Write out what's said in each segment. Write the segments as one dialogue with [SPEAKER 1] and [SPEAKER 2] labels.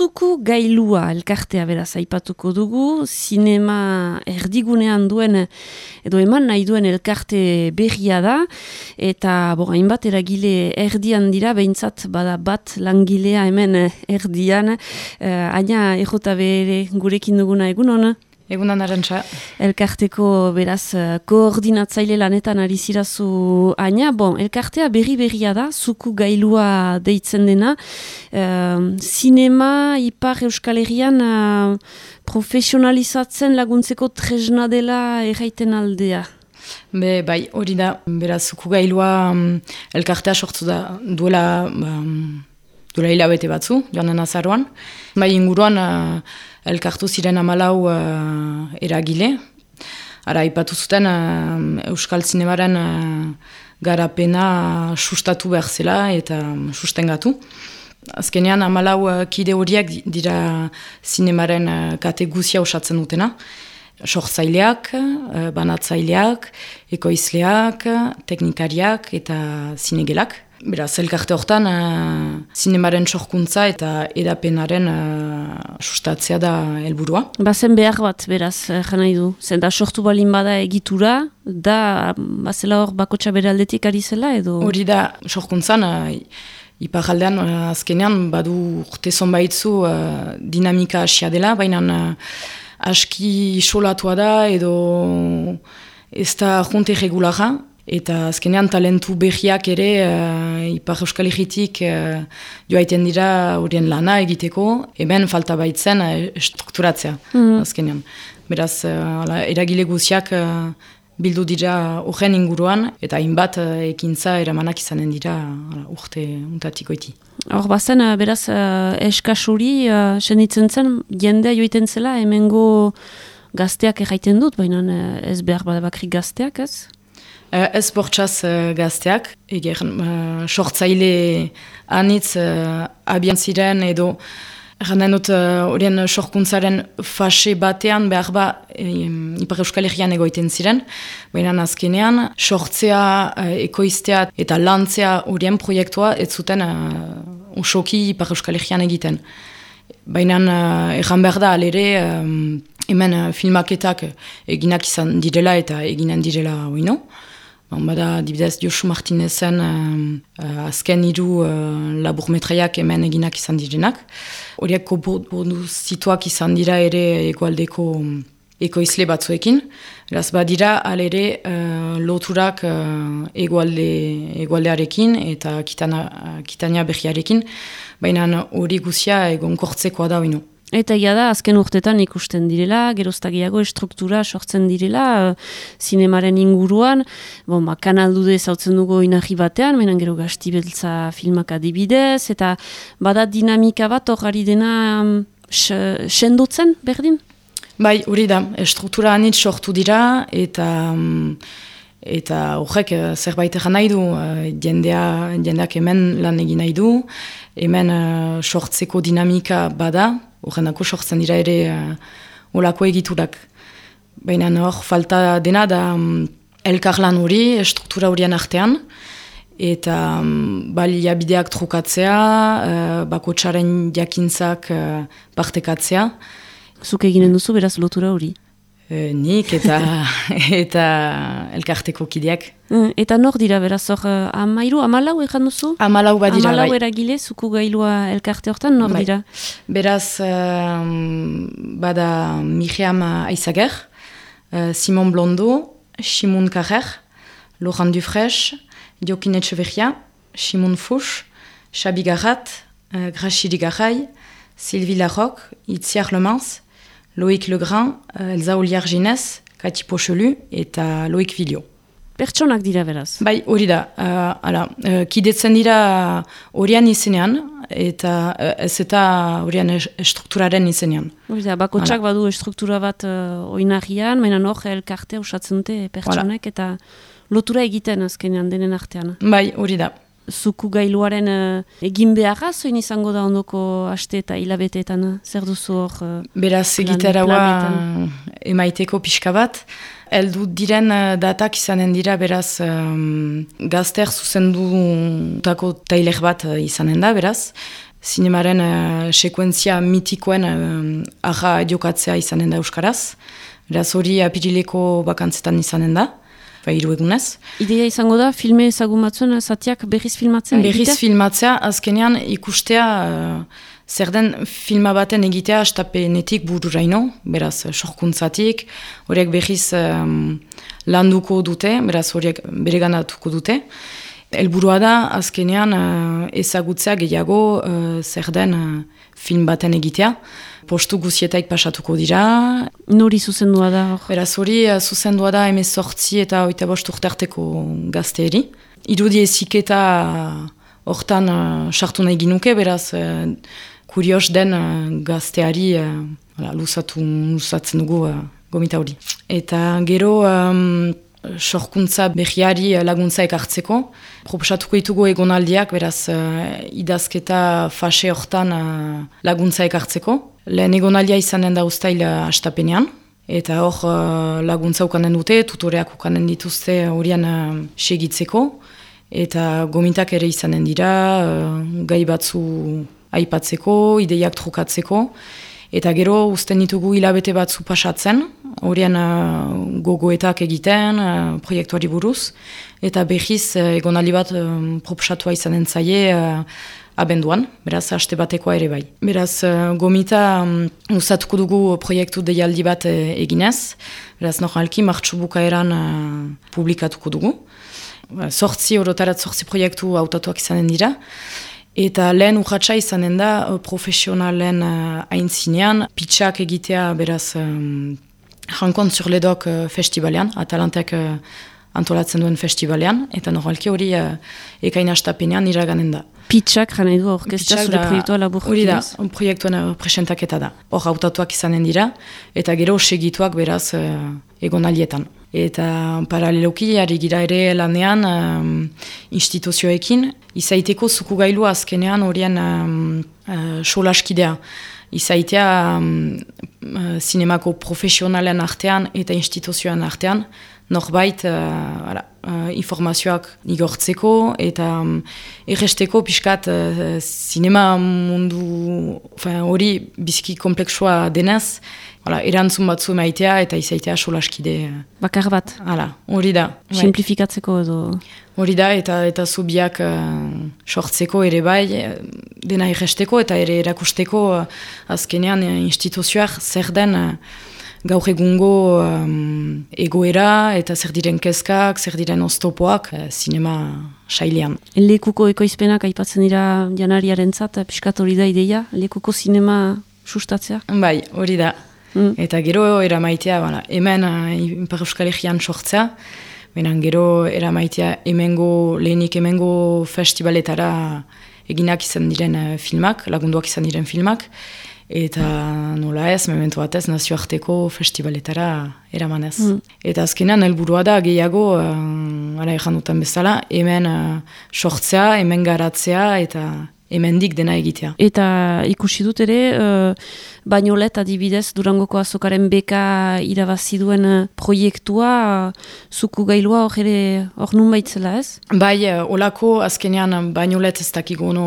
[SPEAKER 1] zuku gailua elkartea beraz aipatuko dugu, sinema erdigunean duen, edo eman nahi duen elkarte berria da, eta bo, hainbat eragile erdian dira, behintzat bada bat langilea hemen erdian, uh, aina ere gurekin duguna egun hona?
[SPEAKER 2] Egunan arantxa.
[SPEAKER 1] Elkarteko beraz eh, koordinatzaile lanetan ari zirazu aina. Bon, elkartea berri-berria da, zuku gailua deitzen dena. Uh, sinema, ipar euskal herrian uh, profesionalizatzen laguntzeko tresna dela erraiten aldea.
[SPEAKER 2] Be, bai, hori da, beraz, zuku gailua um, elkartea sortzu da duela... Um, duela hilabete batzu, joan den azaruan. Bai, inguruan, elkartu ziren amalau uh, eragile. Ara, ipatu zuten uh, Euskal Zinemaren uh, garapena sustatu behar zela eta sustengatu. Azkenean, amalau uh, kide horiek dira zinemaren uh, kateguzia osatzen dutena. Sortzaileak, uh, banatzaileak, ekoizleak, teknikariak eta zinegelak. Beraz, elkarte hortan, uh, zinemaren sorkuntza eta edapenaren uh, sustatzea da helburua.
[SPEAKER 1] Bazen behar bat, beraz, uh, jana du. Zen da sortu balin bada egitura, da, bazela hor bakotxa bere aldetik ari zela edo?
[SPEAKER 2] Hori da, sorkuntzan, uh, iparaldean, uh, azkenean, badu urte zonbaitzu uh, dinamika asia dela, baina uh, aski solatua da edo ez da junte regulara, Eta azkenean talentu behiak ere uh, Ipar Euskal Herritik uh, joaiten dira horien lana egiteko, hemen falta baitzen uh, strukturatzea mm azkenean. Beraz, uh, eragile guziak uh, bildu dira horren inguruan, eta hainbat uh, ekintza eramanak izanen dira uh, urte untatiko iti.
[SPEAKER 1] Hor bazen, beraz, uh, eskasuri, uh, senitzen zen, jendea joiten zela, hemengo gazteak erraiten dut, baina ez behar badabakrik gazteak ez?
[SPEAKER 2] Uh, ez bortxaz uh, gazteak, eger, uh, sortzaile anitz uh, abian ziren edo Erranen dut horien uh, sorkuntzaren fase batean behar ba um, Ipar Euskal Herrian egoiten ziren. Baina azkenean, sortzea, uh, ekoiztea eta lantzea horien proiektua ez zuten uh, usoki Ipar Euskal Herrian egiten. Baina uh, erran behar da alere um, hemen uh, filmaketak eginak izan direla eta eginan direla oino. Bon, bada, dibidez, Josu Martinezen uh, azken iru uh, laburmetraiak hemen eginak izan direnak. Horiek kobodu zituak izan dira ere egualdeko ekoizle batzuekin. Eraz, badira, alere uh, loturak uh, egualde, egualdearekin eta kitana, kitania behiarekin, baina hori guzia egon kortzekoa da hori
[SPEAKER 1] Eta ia da, azken urtetan ikusten direla, geroztagiago estruktura sortzen direla, uh, zinemaren inguruan, bon, ba, kanaldude zautzen dugu inahi batean, menan gero gaztibeltza filmak adibidez, eta bada dinamika bat hori dena um, sendotzen, berdin?
[SPEAKER 2] Bai, hori da, estruktura anitz sortu dira, eta... Um, Eta horrek uh, zerbait egan nahi du, uh, jendea, jendeak hemen lan egin nahi du, hemen uh, sortzeko dinamika bada, horrenako sortzen dira ere uh, olako egiturak. Baina hor, falta dena da um, elkarlan hori, struktura horien artean, eta um, baliabideak trukatzea, uh, bako txaren jakintzak uh, partekatzea.
[SPEAKER 1] Zuk eginen duzu beraz lotura hori?
[SPEAKER 2] E, nik eta eta elkarteko kideak.
[SPEAKER 1] Mm, eta nor dira beraz hor, uh, amairu, amalau egan duzu?
[SPEAKER 2] Amalau badira,
[SPEAKER 1] amalau bai. eragile, zuku gailua elkarte hortan, nor bai. dira?
[SPEAKER 2] Beraz, bada Miriam Aizager, uh, Simon Blondo, Simon Carrer, Laurent Dufresh, Diokin Etcheverria, Simon Fouch, Xabi Garrat, uh, Grachili Garay, Sylvie Larocque, Itziar Lemans, Loïc Legrand, uh, Elza Oliar Ginez, Kati Pochelu eta Loïc Vilio.
[SPEAKER 1] Pertsonak dira beraz?
[SPEAKER 2] Bai, hori da. Uh, ala, uh, kidetzen dira horian izenean, eta uh, ez eta horian estrukturaren izenean.
[SPEAKER 1] Hori da, bakotsak badu estruktura bat uh, oinahian, menan hor elkarte usatzen dute pertsonek, eta lotura egiten azkenean denen artean.
[SPEAKER 2] Bai, hori da
[SPEAKER 1] zuku gailuaren uh, egin beharra, zoin izango da ondoko aste eta hilabeteetan, zer duzu hor? Uh,
[SPEAKER 2] Beraz, egitaraua emaiteko pixka bat. Eldu diren datak izanen dira, beraz, um, gazter zuzendu tako tailer bat izanen da, beraz. zinemaren uh, sekuentzia mitikoen uh, arra diokatzea izanen da Euskaraz. Beraz hori apirileko bakantzetan izanen da, ba, iru egunez.
[SPEAKER 1] Ideia izango da, filme ezagun batzuen, zatiak berriz filmatzea?
[SPEAKER 2] Berriz filmatzea, azkenean ikustea uh, zer den filma baten egitea astapenetik bururaino, beraz sorkuntzatik, horiek berriz um, landuko dute, beraz horiek bereganatuko dute. Elburua da, azkenean uh, ezagutzea gehiago uh, zer den uh, film baten egitea. Postu guzietaik pasatuko dira.
[SPEAKER 1] Nori zuzendua da?
[SPEAKER 2] Beraz hori zuzendua da emez sortzi eta oita bost urtarteko gazteeri. Irudi ezik eta hortan sartu nahi ginuke, beraz kurios den gazteari uh, lusatu, lusatzen dugu uh, gomita hori. Eta gero sorkuntza behiari laguntza ekartzeko. Proposatuko ditugu egonaldiak, beraz, uh, idazketa fase hortan uh, laguntza ekartzeko. Lehen egonaldia izanen da ustail uh, astapenean, eta hor uh, laguntza ukanen dute, tutoreak ukanen dituzte horian uh, segitzeko, eta gomintak ere izanen dira, uh, gai batzu aipatzeko, ideiak trukatzeko, Eta gero uzten ditugu hilabete batzu pasatzen, horien uh, gogoetak egiten, uh, proiektuari buruz, eta behiz uh, egonali bat um, proposatua izanen zaie uh, abenduan, beraz, haste batekoa ere bai. Beraz, uh, gomita um, usatuko dugu proiektu deialdi bat uh, eginez, beraz, nohalki martxu bukaeran uh, publikatuko dugu. Sortzi, orotarat sortzi proiektu autatuak izanen dira, Eta lehen urratxa izanen da uh, profesionalen uh, aintzinean, pitsak egitea beraz um, Jankon Zurledok uh, festivalean, Atalantek antolatzen duen festivalean, eta normalki hori uh, ekain astapenean iraganen da.
[SPEAKER 1] Pitsak jane du orkestra zure proiektua labur
[SPEAKER 2] Hori da, proiektuen uh, presentaketa da. Hor autatuak izanen dira, eta gero segituak beraz uh, egon alietan. Eta paraleloki, ari gira ere lanean um, instituzioekin, izaiteko zuku gailu azkenean horien um, uh, solaskidea. Izaitea um, uh, zinemako profesionalen artean eta instituzioan artean, norbait uh, uh, informazioak igortzeko eta um, erresteko pixkat uh, zinema mundu hori bizki kompleksua denez, Hala, erantzun batzu maitea eta izaitea solaskide.
[SPEAKER 1] Bakar bat.
[SPEAKER 2] Hala, hori da.
[SPEAKER 1] Bai. Simplifikatzeko edo.
[SPEAKER 2] Hori da, eta eta zubiak uh, sortzeko ere bai, dena irresteko eta ere erakusteko uh, azkenean instituzioak zer den uh, gaur egungo um, egoera eta zer diren kezkak, zer diren oztopoak, uh, zinema sailean.
[SPEAKER 1] Lekuko ekoizpenak aipatzen dira janariaren zat, piskat hori da ideia, lekuko zinema sustatzea?
[SPEAKER 2] Bai, hori da. Mm. Eta gero eramaitea, bala, hemen uh, Impar Euskal Herrian sortzea, benen gero eramaitea hemengo, lehenik hemengo festivaletara eginak izan diren filmak, lagunduak izan diren filmak, eta nola ez, memento batez, nazioarteko festivaletara eramanez. Mm. Eta azkenean helburua da gehiago, uh, ara ezan duten bezala, hemen uh, sortzea, hemen garatzea, eta hemendik dena egitea.
[SPEAKER 1] Eta ikusi dut ere, uh, bainolet adibidez, Durangoko azokaren beka irabazi duen uh, proiektua, zuku gailua hor ere hor nun baitzela ez?
[SPEAKER 2] Bai, uh, olako azkenean bainolet ez dakigu no,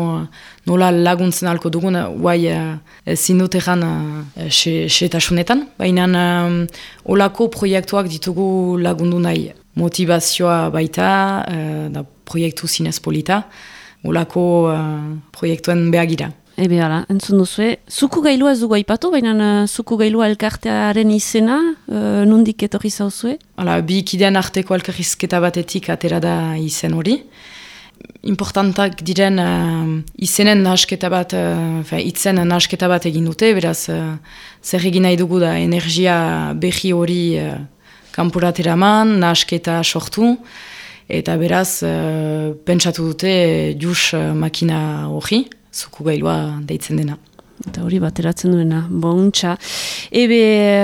[SPEAKER 2] nola laguntzen alko dugun, guai uh, zindut egan uh, baina um, olako proiektuak ditugu lagundu nahi motivazioa baita, uh, da proiektu zinez polita, olako uh, proiektuen behagira.
[SPEAKER 1] Ebe ala, entzun duzue. Zuku gailua ez dugu aipatu, baina uh, zuku gailua elkartearen izena, uh, nundik etorri zauzue?
[SPEAKER 2] Hala, bi ikidean arteko elkarrizketa batetik atera da izen hori. Importantak diren uh, izenen nasketa bat, uh, itzen nasketa bat egin dute, beraz, uh, zer egin nahi dugu da energia behi hori uh, kanpuratera man, nasketa sortu, Eta beraz, uh, pentsatu dute jus uh, makina hori, zuku gailua deitzen dena.
[SPEAKER 1] Eta hori bateratzen duena, bontxa. Ebe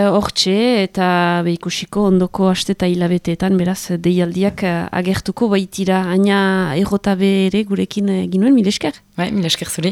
[SPEAKER 1] hortxe eta behikusiko ondoko aste eta hilabeteetan, beraz, deialdiak uh, agertuko baitira, aina errota ere gurekin uh, ginuen, milesker?
[SPEAKER 2] Bai, milesker zuri.